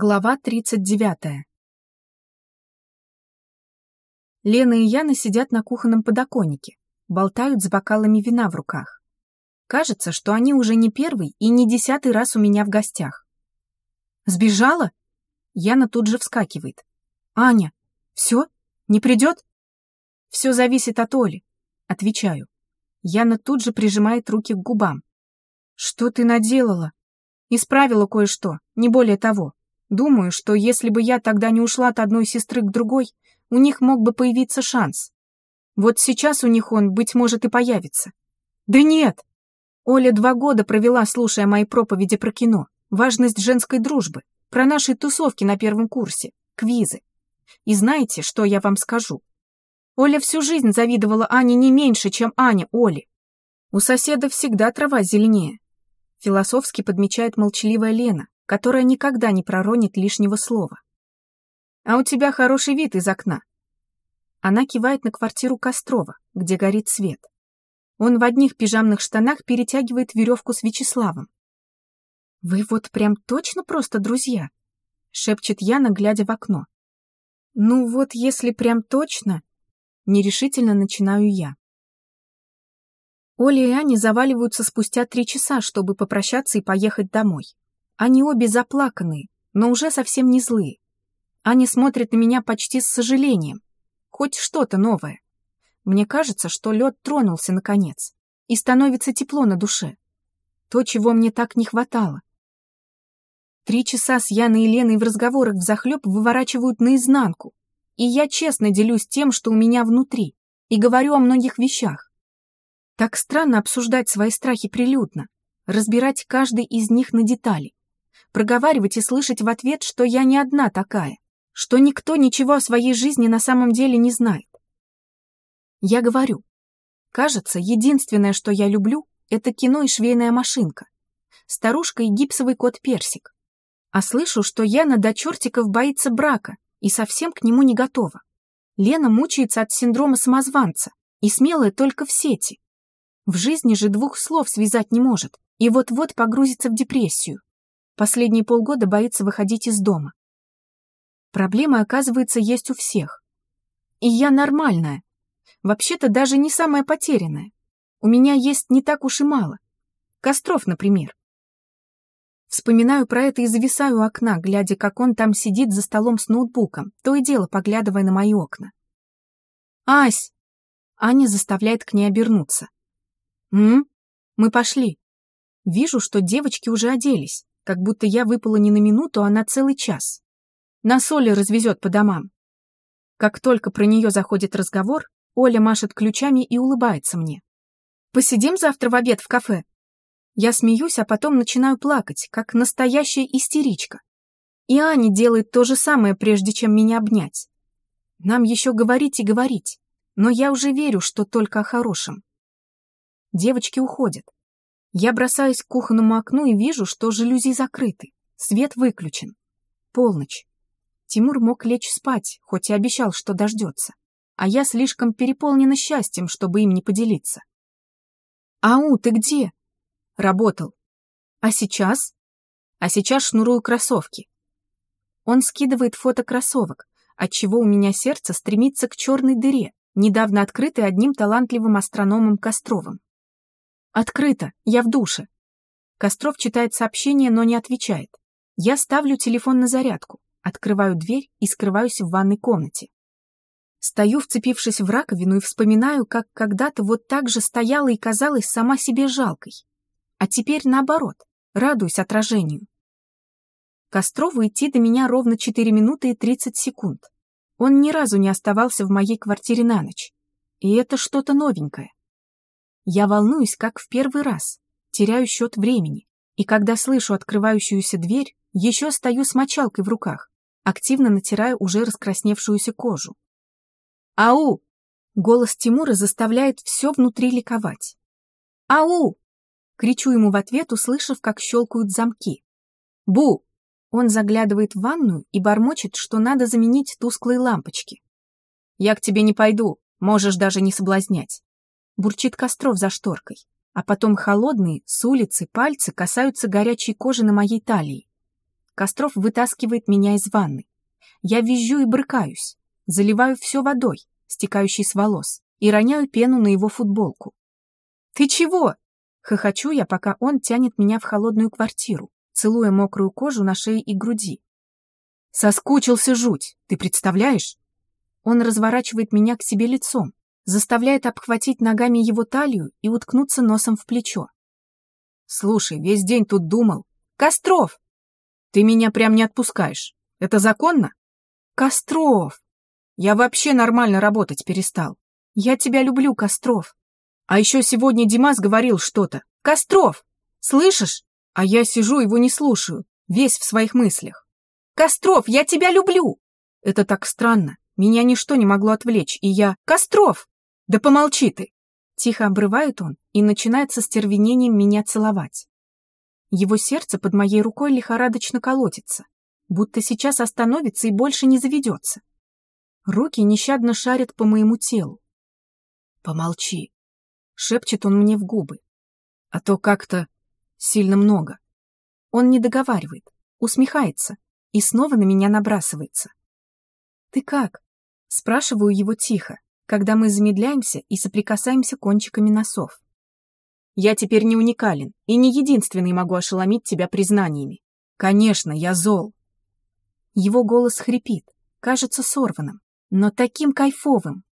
Глава 39. Лена и Яна сидят на кухонном подоконнике, болтают с бокалами вина в руках. Кажется, что они уже не первый и не десятый раз у меня в гостях. «Сбежала?» Яна тут же вскакивает. «Аня, все? Не придет?» «Все зависит от Оли», — отвечаю. Яна тут же прижимает руки к губам. «Что ты наделала?» «Исправила кое-что, не более того. Думаю, что если бы я тогда не ушла от одной сестры к другой, у них мог бы появиться шанс. Вот сейчас у них он, быть может, и появится. Да нет! Оля два года провела, слушая мои проповеди про кино, важность женской дружбы, про наши тусовки на первом курсе, квизы. И знаете, что я вам скажу? Оля всю жизнь завидовала Ане не меньше, чем Аня Оле. У соседа всегда трава зеленее. Философски подмечает молчаливая Лена, которая никогда не проронит лишнего слова. «А у тебя хороший вид из окна». Она кивает на квартиру Кострова, где горит свет. Он в одних пижамных штанах перетягивает веревку с Вячеславом. «Вы вот прям точно просто друзья?» — шепчет Яна, глядя в окно. «Ну вот, если прям точно...» — нерешительно начинаю я. Оля и Аня заваливаются спустя три часа, чтобы попрощаться и поехать домой. Они обе заплаканные, но уже совсем не злые. Они смотрят на меня почти с сожалением. Хоть что-то новое. Мне кажется, что лед тронулся наконец, и становится тепло на душе. То, чего мне так не хватало. Три часа с Яной и Леной в разговорах взахлеб выворачивают наизнанку, и я честно делюсь тем, что у меня внутри, и говорю о многих вещах. Так странно обсуждать свои страхи прилюдно, разбирать каждый из них на детали проговаривать и слышать в ответ, что я не одна такая, что никто ничего о своей жизни на самом деле не знает. Я говорю, кажется, единственное, что я люблю, это кино и швейная машинка, старушка и гипсовый кот Персик. А слышу, что Яна до чертиков боится брака и совсем к нему не готова. Лена мучается от синдрома самозванца и смелая только в сети. В жизни же двух слов связать не может и вот-вот погрузится в депрессию. Последние полгода боится выходить из дома. Проблема, оказывается, есть у всех. И я нормальная. Вообще-то даже не самая потерянная. У меня есть не так уж и мало. Костров, например. Вспоминаю про это и зависаю у окна, глядя, как он там сидит за столом с ноутбуком, то и дело поглядывая на мои окна. «Ась!» Аня заставляет к ней обернуться. «М? Мы пошли». Вижу, что девочки уже оделись как будто я выпала не на минуту, а на целый час. На соли развезет по домам. Как только про нее заходит разговор, Оля машет ключами и улыбается мне. «Посидим завтра в обед в кафе?» Я смеюсь, а потом начинаю плакать, как настоящая истеричка. И Аня делает то же самое, прежде чем меня обнять. Нам еще говорить и говорить, но я уже верю, что только о хорошем. Девочки уходят. Я бросаюсь к кухонному окну и вижу, что жалюзи закрыты, свет выключен. Полночь. Тимур мог лечь спать, хоть и обещал, что дождется. А я слишком переполнена счастьем, чтобы им не поделиться. «Ау, ты где?» «Работал». «А сейчас?» «А сейчас шнурую кроссовки». Он скидывает фото кроссовок, отчего у меня сердце стремится к черной дыре, недавно открытой одним талантливым астрономом Костровым. «Открыто, я в душе». Костров читает сообщение, но не отвечает. Я ставлю телефон на зарядку, открываю дверь и скрываюсь в ванной комнате. Стою, вцепившись в раковину, и вспоминаю, как когда-то вот так же стояла и казалась сама себе жалкой. А теперь наоборот, радуюсь отражению. Кострову идти до меня ровно 4 минуты и 30 секунд. Он ни разу не оставался в моей квартире на ночь. И это что-то новенькое. Я волнуюсь, как в первый раз, теряю счет времени, и когда слышу открывающуюся дверь, еще стою с мочалкой в руках, активно натираю уже раскрасневшуюся кожу. «Ау!» Голос Тимура заставляет все внутри ликовать. «Ау!» Кричу ему в ответ, услышав, как щелкают замки. «Бу!» Он заглядывает в ванную и бормочет, что надо заменить тусклые лампочки. «Я к тебе не пойду, можешь даже не соблазнять бурчит Костров за шторкой, а потом холодные, с улицы, пальцы касаются горячей кожи на моей талии. Костров вытаскивает меня из ванны. Я визжу и брыкаюсь, заливаю все водой, стекающей с волос, и роняю пену на его футболку. «Ты чего?» Хохочу я, пока он тянет меня в холодную квартиру, целуя мокрую кожу на шее и груди. «Соскучился жуть, ты представляешь?» Он разворачивает меня к себе лицом, заставляет обхватить ногами его талию и уткнуться носом в плечо. «Слушай, весь день тут думал. Костров! Ты меня прям не отпускаешь. Это законно?» «Костров! Я вообще нормально работать перестал. Я тебя люблю, Костров. А еще сегодня Димас говорил что-то. Костров! Слышишь? А я сижу, его не слушаю, весь в своих мыслях. Костров, я тебя люблю! Это так странно. Меня ничто не могло отвлечь, и я... Костров! Да помолчи ты! Тихо обрывает он и начинает со стервенением меня целовать. Его сердце под моей рукой лихорадочно колотится, будто сейчас остановится и больше не заведется. Руки нещадно шарят по моему телу. «Помолчи», Шепчет он мне в губы. А то как-то сильно много. Он не договаривает, усмехается и снова на меня набрасывается. «Ты как?» Спрашиваю его тихо, когда мы замедляемся и соприкасаемся кончиками носов. «Я теперь не уникален и не единственный могу ошеломить тебя признаниями. Конечно, я зол». Его голос хрипит, кажется сорванным, но таким кайфовым,